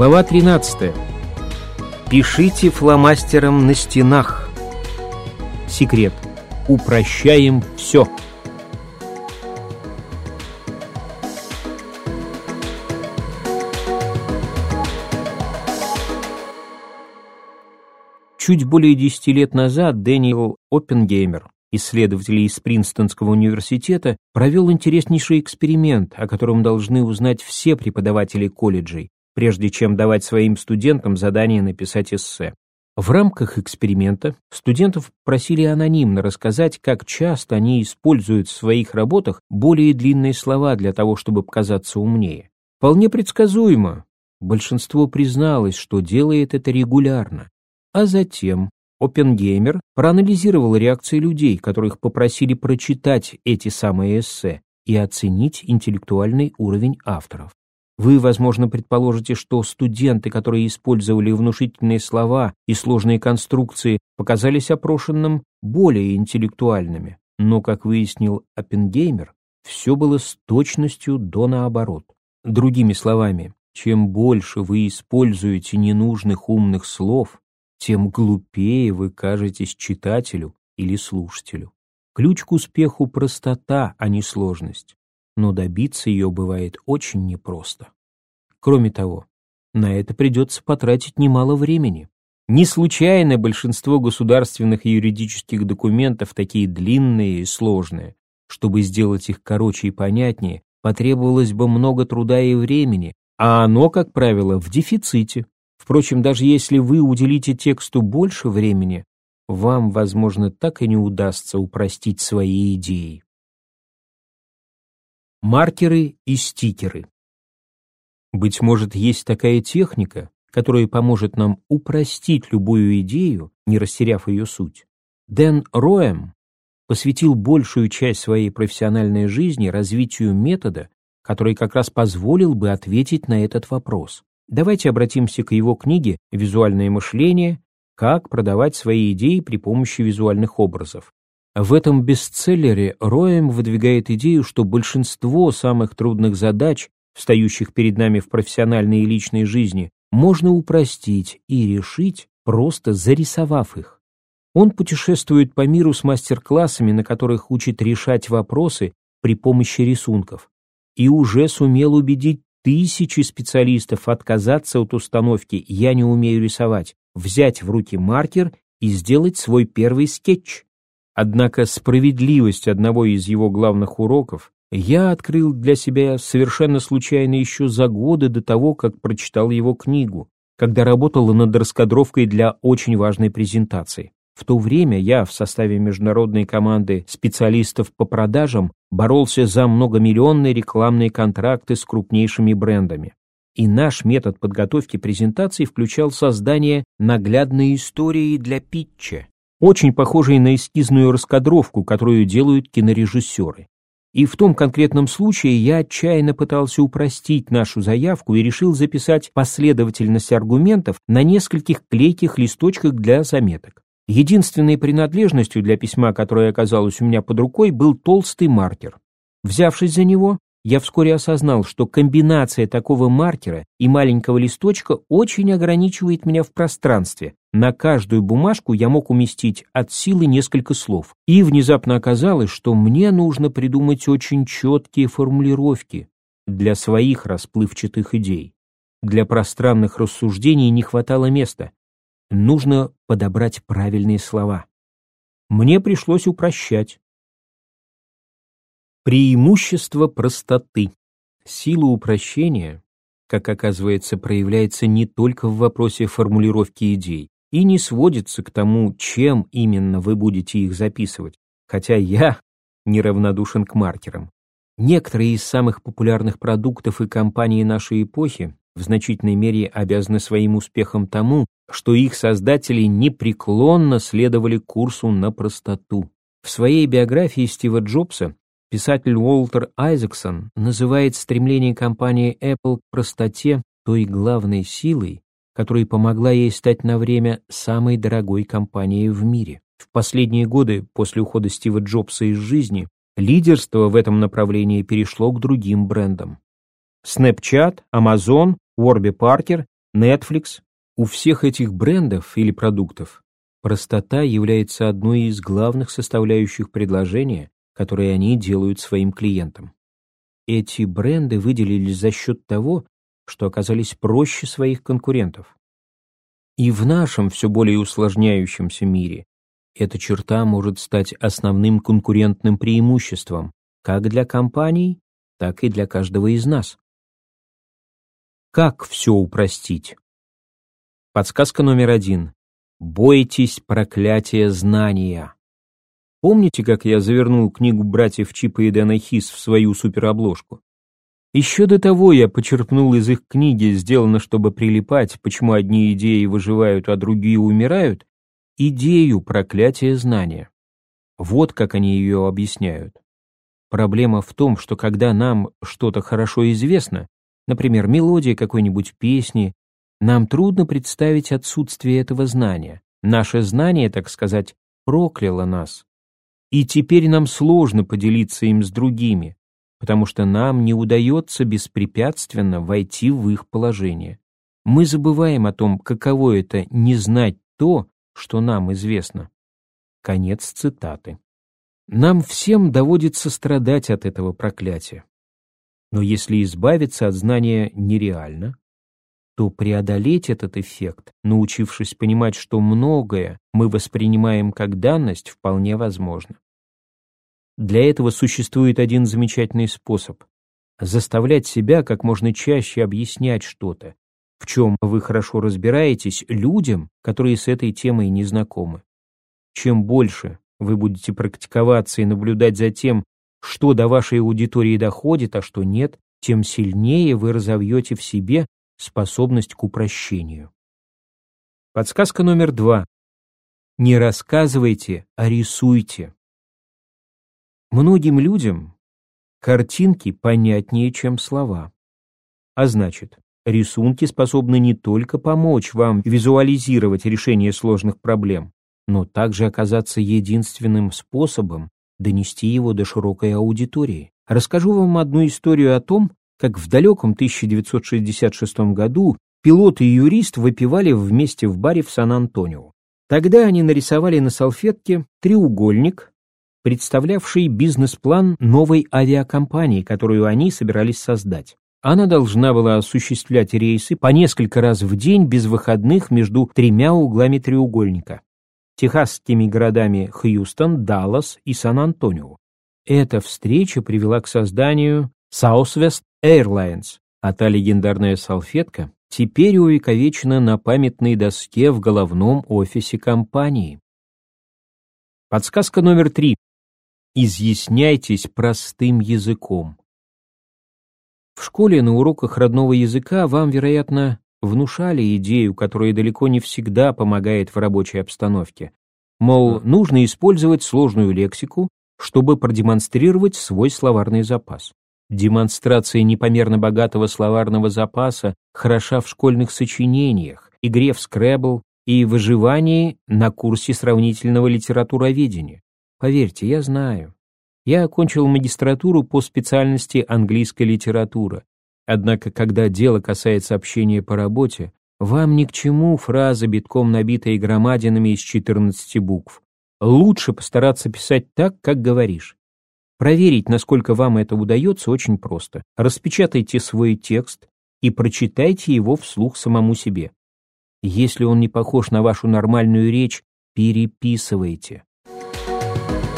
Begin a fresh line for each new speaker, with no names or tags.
Глава 13. Пишите фломастером на стенах. Секрет. Упрощаем все. Чуть более 10 лет назад Дэниел Оппенгеймер, исследователь из Принстонского университета, провел интереснейший эксперимент, о котором должны узнать все преподаватели колледжей, прежде чем давать своим студентам задание написать эссе. В рамках эксперимента студентов просили анонимно рассказать, как часто они используют в своих работах более длинные слова для того, чтобы показаться умнее. Вполне предсказуемо. Большинство призналось, что делает это регулярно. А затем Оппенгеймер проанализировал реакции людей, которых попросили прочитать эти самые эссе и оценить интеллектуальный уровень авторов. Вы, возможно, предположите, что студенты, которые использовали внушительные слова и сложные конструкции, показались опрошенным более интеллектуальными. Но, как выяснил Оппенгеймер, все было с точностью до наоборот. Другими словами, чем больше вы используете ненужных умных слов, тем глупее вы кажетесь читателю или слушателю. Ключ к успеху – простота, а не сложность. Но добиться ее бывает очень непросто. Кроме того, на это придется потратить немало времени. Не случайно большинство государственных и юридических документов такие длинные и сложные. Чтобы сделать их короче и понятнее, потребовалось бы много труда и времени, а оно, как правило, в дефиците. Впрочем, даже если вы уделите тексту больше времени, вам, возможно, так и не удастся упростить свои идеи. Маркеры и стикеры. Быть может, есть такая техника, которая поможет нам упростить любую идею, не растеряв ее суть. Дэн Роэм посвятил большую часть своей профессиональной жизни развитию метода, который как раз позволил бы ответить на этот вопрос. Давайте обратимся к его книге «Визуальное мышление. Как продавать свои идеи при помощи визуальных образов». В этом бестселлере Роем выдвигает идею, что большинство самых трудных задач, встающих перед нами в профессиональной и личной жизни, можно упростить и решить, просто зарисовав их. Он путешествует по миру с мастер-классами, на которых учит решать вопросы при помощи рисунков, и уже сумел убедить тысячи специалистов отказаться от установки «я не умею рисовать», взять в руки маркер и сделать свой первый скетч. Однако справедливость одного из его главных уроков я открыл для себя совершенно случайно еще за годы до того, как прочитал его книгу, когда работал над раскадровкой для очень важной презентации. В то время я в составе международной команды специалистов по продажам боролся за многомиллионные рекламные контракты с крупнейшими брендами. И наш метод подготовки презентаций включал создание наглядной истории для питча, очень похожей на эскизную раскадровку, которую делают кинорежиссеры. И в том конкретном случае я отчаянно пытался упростить нашу заявку и решил записать последовательность аргументов на нескольких клейких листочках для заметок. Единственной принадлежностью для письма, которое оказалось у меня под рукой, был толстый маркер. Взявшись за него, я вскоре осознал, что комбинация такого маркера и маленького листочка очень ограничивает меня в пространстве. На каждую бумажку я мог уместить от силы несколько слов. И внезапно оказалось, что мне нужно придумать очень четкие формулировки для своих расплывчатых идей. Для пространных рассуждений не хватало места. Нужно подобрать правильные слова. Мне пришлось упрощать. Преимущество простоты. Сила упрощения, как оказывается, проявляется не только в вопросе формулировки идей и не сводится к тому, чем именно вы будете их записывать, хотя я неравнодушен к маркерам. Некоторые из самых популярных продуктов и компаний нашей эпохи в значительной мере обязаны своим успехом тому, что их создатели непреклонно следовали курсу на простоту. В своей биографии Стива Джобса писатель Уолтер Айзексон называет стремление компании Apple к простоте той главной силой, которая помогла ей стать на время самой дорогой компанией в мире. В последние годы после ухода Стива Джобса из жизни лидерство в этом направлении перешло к другим брендам. Snapchat, Amazon, Warby Parker Netflix, у всех этих брендов или продуктов простота является одной из главных составляющих предложения, которые они делают своим клиентам. Эти бренды выделились за счет того, что оказались проще своих конкурентов. И в нашем все более усложняющемся мире эта черта может стать основным конкурентным преимуществом как для компаний, так и для каждого из нас. Как все упростить? Подсказка номер один. Бойтесь проклятия знания. Помните, как я завернул книгу братьев Чипа и Дэна Хис в свою суперобложку? Еще до того я почерпнул из их книги «Сделано, чтобы прилипать. Почему одни идеи выживают, а другие умирают» идею проклятия знания. Вот как они ее объясняют. Проблема в том, что когда нам что-то хорошо известно, например, мелодия какой-нибудь песни, нам трудно представить отсутствие этого знания. Наше знание, так сказать, прокляло нас. И теперь нам сложно поделиться им с другими, потому что нам не удается беспрепятственно войти в их положение. Мы забываем о том, каково это не знать то, что нам известно. Конец цитаты. Нам всем доводится страдать от этого проклятия. Но если избавиться от знания нереально, то преодолеть этот эффект, научившись понимать, что многое мы воспринимаем как данность, вполне возможно. Для этого существует один замечательный способ – заставлять себя как можно чаще объяснять что-то, в чем вы хорошо разбираетесь, людям, которые с этой темой не знакомы. Чем больше вы будете практиковаться и наблюдать за тем, что до вашей аудитории доходит, а что нет, тем сильнее вы разовьете в себе способность к упрощению. Подсказка номер два. Не рассказывайте, а рисуйте. Многим людям картинки понятнее, чем слова. А значит, рисунки способны не только помочь вам визуализировать решение сложных проблем, но также оказаться единственным способом донести его до широкой аудитории. Расскажу вам одну историю о том, как в далеком 1966 году пилот и юрист выпивали вместе в баре в Сан-Антонио. Тогда они нарисовали на салфетке треугольник, представлявший бизнес-план новой авиакомпании, которую они собирались создать. Она должна была осуществлять рейсы по несколько раз в день без выходных между тремя углами треугольника техасскими городами Хьюстон, Даллас и Сан-Антонио. Эта встреча привела к созданию Southwest Airlines, а та легендарная салфетка теперь увековечена на памятной доске в головном офисе компании. Подсказка номер три. Изъясняйтесь простым языком. В школе на уроках родного языка вам, вероятно, внушали идею, которая далеко не всегда помогает в рабочей обстановке. Мол, нужно использовать сложную лексику, чтобы продемонстрировать свой словарный запас. Демонстрация непомерно богатого словарного запаса хороша в школьных сочинениях, игре в скребл и выживании на курсе сравнительного литературоведения. Поверьте, я знаю. Я окончил магистратуру по специальности английская литература, Однако, когда дело касается общения по работе, вам ни к чему фраза, битком набитая громадинами из 14 букв. Лучше постараться писать так, как говоришь. Проверить, насколько вам это удается, очень просто. Распечатайте свой текст и прочитайте его вслух самому себе. Если он не похож на вашу нормальную речь, переписывайте. Bye.